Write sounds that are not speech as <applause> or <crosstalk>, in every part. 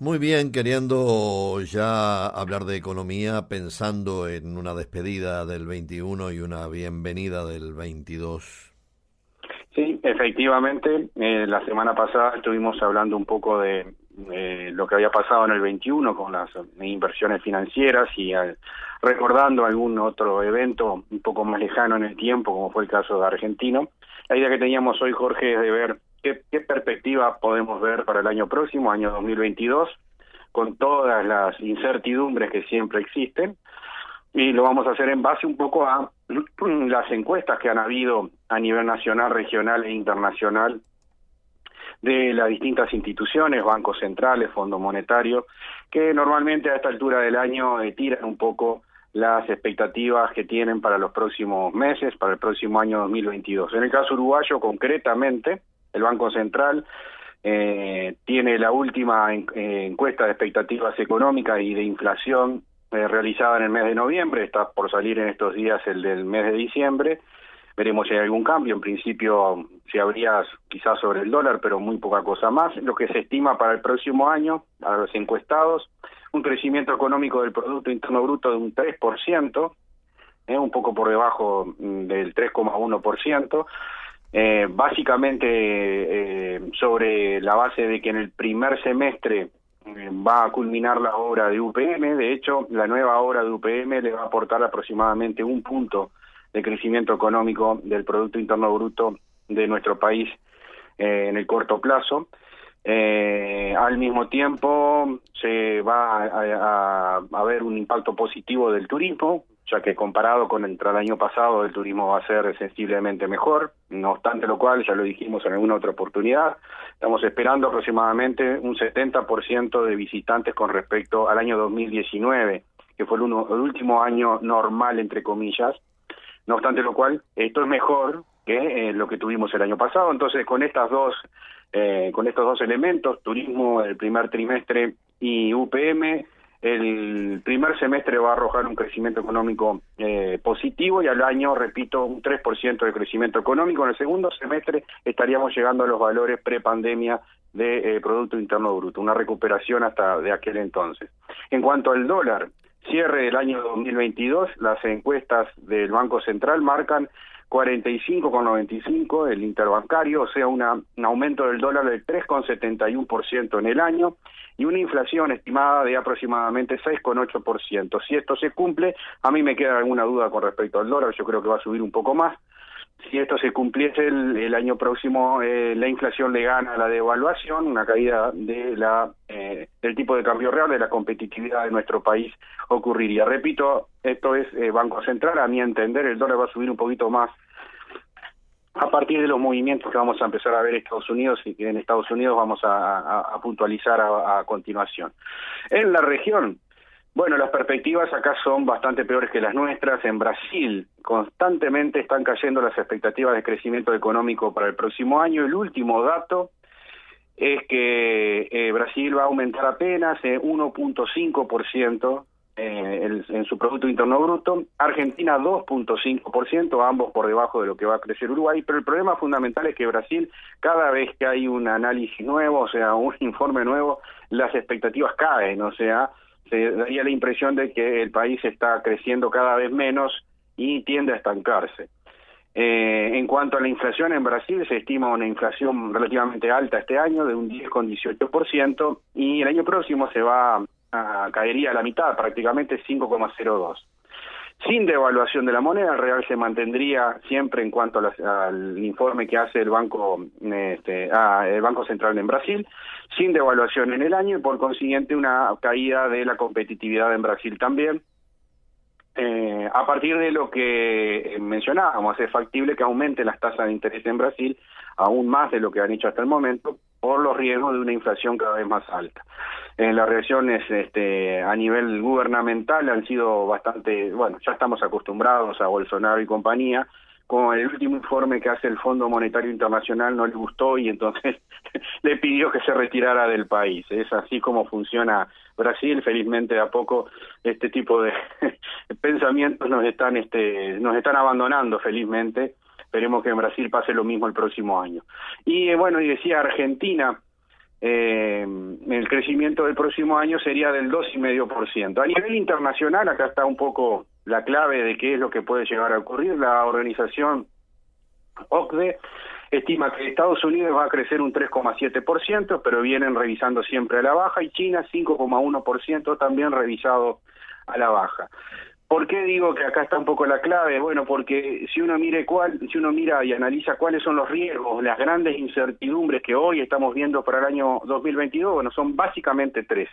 Muy bien, queriendo ya hablar de economía, pensando en una despedida del 21 y una bienvenida del 22. Sí, efectivamente, eh, la semana pasada estuvimos hablando un poco de eh, lo que había pasado en el 21 con las inversiones financieras y recordando algún otro evento un poco más lejano en el tiempo, como fue el caso de Argentino. La idea que teníamos hoy, Jorge, es de ver qué, qué perspectiva podemos ver para el año próximo, año 2022, con todas las incertidumbres que siempre existen. Y lo vamos a hacer en base un poco a <clears throat> las encuestas que han habido a nivel nacional, regional e internacional de las distintas instituciones, bancos centrales, Fondo Monetario, que normalmente a esta altura del año eh, tiran un poco las expectativas que tienen para los próximos meses, para el próximo año 2022. En el caso uruguayo, concretamente, el Banco Central eh, tiene la última eh, encuesta de expectativas económicas y de inflación eh, realizada en el mes de noviembre, está por salir en estos días el del mes de diciembre, veremos si hay algún cambio, en principio si habría quizás sobre el dólar, pero muy poca cosa más, lo que se estima para el próximo año, a los encuestados, un crecimiento económico del Producto Interno Bruto de un 3%, eh, un poco por debajo mm, del 3,1%, eh, básicamente eh, sobre la base de que en el primer semestre eh, va a culminar la obra de UPM, de hecho la nueva obra de UPM le va a aportar aproximadamente un punto de crecimiento económico del Producto Interno Bruto de nuestro país eh, en el corto plazo. Eh, al mismo tiempo se va a, a, ver un impacto positivo del turismo, ya que comparado con el, el año pasado el turismo va a ser sensiblemente mejor, no obstante lo cual, ya lo dijimos en alguna otra oportunidad, estamos esperando aproximadamente un 70% de visitantes con respecto al año 2019, que fue el, uno, el último año normal, entre comillas, no obstante lo cual, esto es mejor que eh, lo que tuvimos el año pasado, entonces con estas dos eh, con estos dos elementos, turismo el primer trimestre y UPM, el primer semestre va a arrojar un crecimiento económico eh, positivo y al año, repito, un 3% de crecimiento económico. En el segundo semestre estaríamos llegando a los valores pre-pandemia de eh, Producto Interno Bruto, una recuperación hasta de aquel entonces. En cuanto al dólar, cierre del año 2022, las encuestas del Banco Central marcan 45,95 el interbancario, o sea, una, un aumento del dólar del 3,71% en el año y una inflación estimada de aproximadamente 6,8%. Si esto se cumple, a mí me queda alguna duda con respecto al dólar, yo creo que va a subir un poco más. Si esto se cumpliese el, el año próximo, eh, la inflación le gana la devaluación, una caída de la eh, del tipo de cambio real, de la competitividad de nuestro país ocurriría. Repito, esto es eh, Banco Central, a mi entender el dólar va a subir un poquito más a partir de los movimientos que vamos a empezar a ver en Estados Unidos y que en Estados Unidos vamos a, a, a puntualizar a, a, continuación. En la región, bueno, las perspectivas acá son bastante peores que las nuestras. En Brasil constantemente están cayendo las expectativas de crecimiento económico para el próximo año. El último dato es que eh, Brasil va a aumentar apenas eh, 1.5% eh, en su Producto Interno Bruto, Argentina 2.5%, ambos por debajo de lo que va a crecer Uruguay, pero el problema fundamental es que Brasil, cada vez que hay un análisis nuevo, o sea, un <laughs> informe nuevo, las expectativas caen, o sea, se daría la impresión de que el país está creciendo cada vez menos y tiende a estancarse. Eh, en cuanto a la inflación en Brasil, se estima una inflación relativamente alta este año, de un 10,18%, y el año próximo se va a, caería a la mitad, prácticamente 5,02. Sin devaluación de la moneda, el real se mantendría siempre en cuanto las, al informe que hace el Banco este, ah, el Banco Central en Brasil, sin devaluación en el año y por consiguiente una caída de la competitividad en Brasil también. Eh, a partir de lo que mencionábamos, es factible que aumente las tasas de interés en Brasil aún más de lo que han hecho hasta el momento, por los riesgos de una inflación cada vez más alta. En las reacciones este, a nivel gubernamental han sido bastante, bueno, ya estamos acostumbrados a Bolsonaro y compañía, como el último informe que hace el Fondo Monetario Internacional no le gustó y entonces <laughs> le pidió que se retirara del país. Es así como funciona Brasil. Felizmente a poco este tipo de <laughs> pensamientos nos están este nos están abandonando felizmente. Esperemos que en Brasil pase lo mismo el próximo año. Y eh, bueno, y decía Argentina eh, el crecimiento del próximo año sería del 2,5%. A nivel internacional, acá está un poco la clave de qué es lo que puede llegar a ocurrir. La organización OCDE estima que Estados Unidos va a crecer un 3,7%, pero vienen revisando siempre a la baja, y China 5,1% también revisado a la baja. ¿Por qué digo que acá está un poco la clave? Bueno, porque si uno mire cuál, si uno mira y analiza cuáles son los riesgos, las grandes incertidumbres que hoy estamos viendo para el año 2022, bueno, son básicamente tres.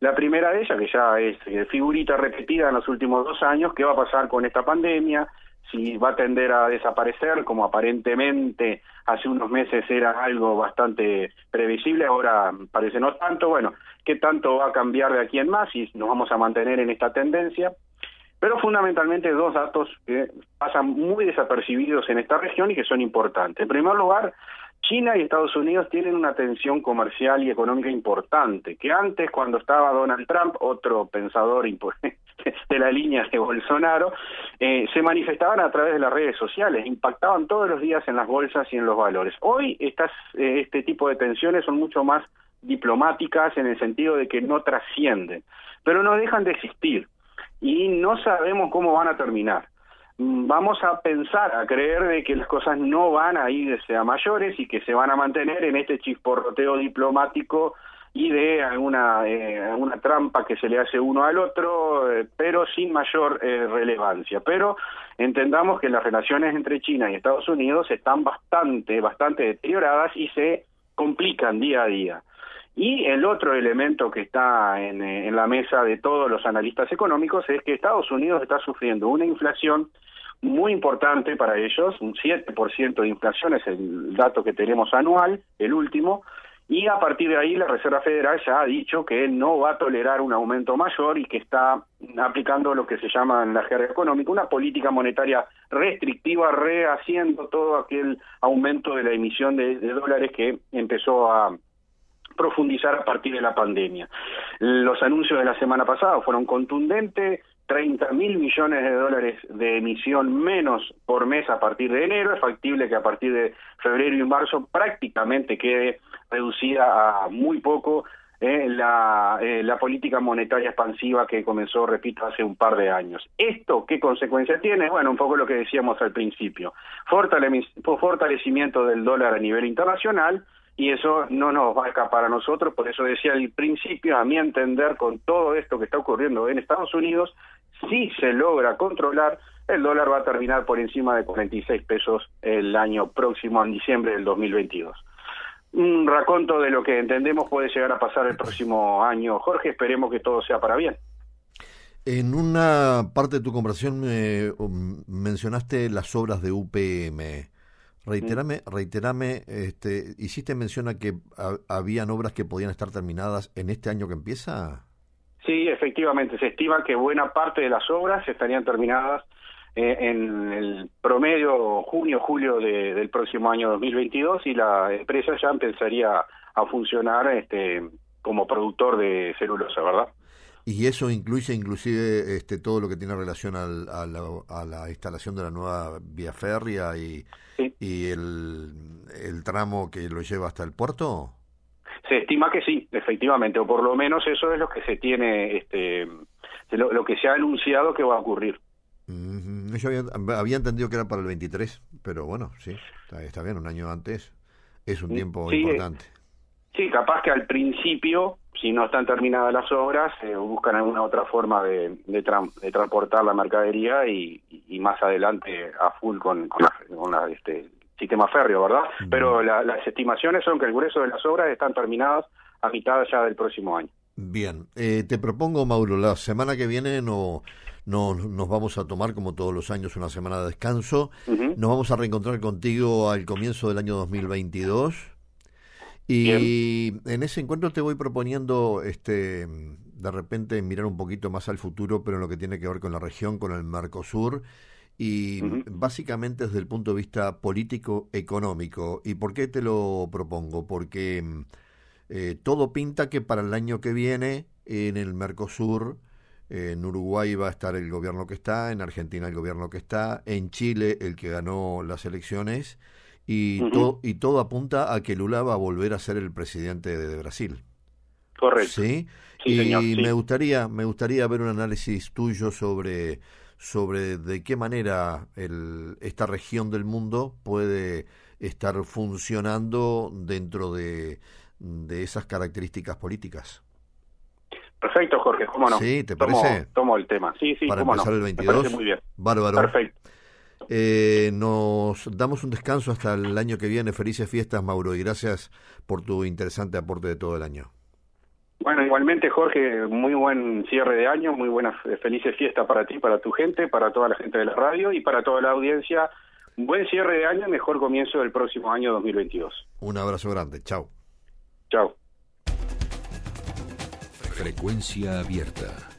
La primera de ellas, que ya es eh, figurita repetida en los últimos dos años, ¿qué va a pasar con esta pandemia? Si va a tender a desaparecer, como aparentemente hace unos meses era algo bastante previsible, ahora parece no tanto. Bueno, ¿qué tanto va a cambiar de aquí en más? Y nos vamos a mantener en esta tendencia pero fundamentalmente dos datos que pasan muy desapercibidos en esta región y que son importantes. En primer lugar, China y Estados Unidos tienen una tensión comercial y económica importante, que antes cuando estaba Donald Trump, otro pensador <laughs> de la línea de Bolsonaro, eh, se manifestaban a través de las redes sociales, impactaban todos los días en las bolsas y en los valores. Hoy estas, eh, este tipo de tensiones son mucho más diplomáticas en el sentido de que no trascienden, pero no dejan de existir y no sabemos cómo van a terminar. Mm, vamos a pensar, a creer de que las cosas no van a ir a mayores y que se van a mantener en este chisporroteo diplomático y de alguna, eh, alguna trampa que se le hace uno al otro, eh, pero sin mayor eh, relevancia. Pero entendamos que las relaciones entre China y Estados Unidos están bastante, bastante deterioradas y se complican día a día. Y el otro elemento que está en, en, la mesa de todos los analistas económicos es que Estados Unidos está sufriendo una inflación muy importante para ellos, un 7% de inflación es el dato que tenemos anual, el último, y a partir de ahí la Reserva Federal ya ha dicho que no va a tolerar un aumento mayor y que está aplicando lo que se llama en la jerga económica una política monetaria restrictiva, rehaciendo todo aquel aumento de la emisión de dólares que empezó a profundizar a partir de la pandemia. Los anuncios de la semana pasada fueron contundentes, 30 mil millones de dólares de emisión menos por mes a partir de enero, es factible que a partir de febrero y marzo prácticamente quede reducida a muy poco eh, la, eh, la política monetaria expansiva que comenzó, repito, hace un par de años. ¿Esto qué consecuencia tiene? Bueno, un poco lo que decíamos al principio. Fortalecimiento del dólar a nivel internacional, y eso no nos va a escapar a nosotros, por eso decía al principio, a mi entender, con todo esto que está ocurriendo en Estados Unidos, si se logra controlar, el dólar va a terminar por encima de 46 pesos el año próximo, en diciembre del 2022. Un raconto de lo que entendemos puede llegar a pasar el próximo año. Jorge, esperemos que todo sea para bien. En una parte de tu conversación mencionaste las obras de UPM. Reiterame, reiterame, este, hiciste mención a que habían obras que podían estar terminadas en este año que empieza. Sí, efectivamente, se estima que buena parte de las obras estarían terminadas eh, en el promedio junio-julio de, del próximo año 2022 y la empresa ya empezaría a funcionar este, como productor de celulosa, ¿verdad? Y eso incluye inclusive este, todo lo que tiene relación al, a, la, instalación de la nueva vía férrea y, y el, el tramo que lo lleva hasta el puerto. Se estima que sí, efectivamente, o por lo menos eso es lo que se tiene, este, lo, que se ha anunciado que va a ocurrir. Yo había, entendido que era para el 23, pero bueno, sí, está, bien, un año antes es un tiempo importante. Sí, capaz que al principio, si no están terminadas las obras, eh, buscan alguna otra forma de, de, transportar la mercadería y, más adelante a full con, con, este sistema férreo, ¿verdad? Pero las estimaciones son que el grueso de las obras están terminadas a mitad ya del próximo año. Bien, eh, te propongo, Mauro, la semana que viene no, no, nos vamos a tomar, como todos los años, una semana de descanso. Nos vamos a reencontrar contigo al comienzo del año 2022 Y en ese encuentro te voy proponiendo, este, de repente, mirar un poquito más al futuro, pero en lo que tiene que ver con la región, con el Mercosur, y básicamente desde el punto de vista político-económico. ¿Y por qué te lo propongo? Porque eh, todo pinta que para el año que viene, en el Mercosur, en Uruguay va a estar el gobierno que está, en Argentina el gobierno que está, en Chile el que ganó las elecciones y, y todo apunta a que Lula va a volver a ser el presidente de, Brasil. Correcto. ¿Sí? y me gustaría me gustaría ver un análisis tuyo sobre sobre de qué manera el, esta región del mundo puede estar funcionando dentro de, de esas características políticas. Perfecto, Jorge, cómo no. Sí, ¿te parece? Tomo, el tema. Sí, sí, Para empezar el 22. muy bien. Bárbaro. Perfecto. Eh, nos damos un descanso hasta el año que viene. Felices fiestas, Mauro, y gracias por tu interesante aporte de todo el año. Bueno, igualmente, Jorge, muy buen cierre de año, muy buenas, felices fiestas para ti, para tu gente, para toda la gente de la radio y para toda la audiencia. Buen cierre de año, mejor comienzo del próximo año 2022. Un abrazo grande, chao. Chao. Frecuencia abierta.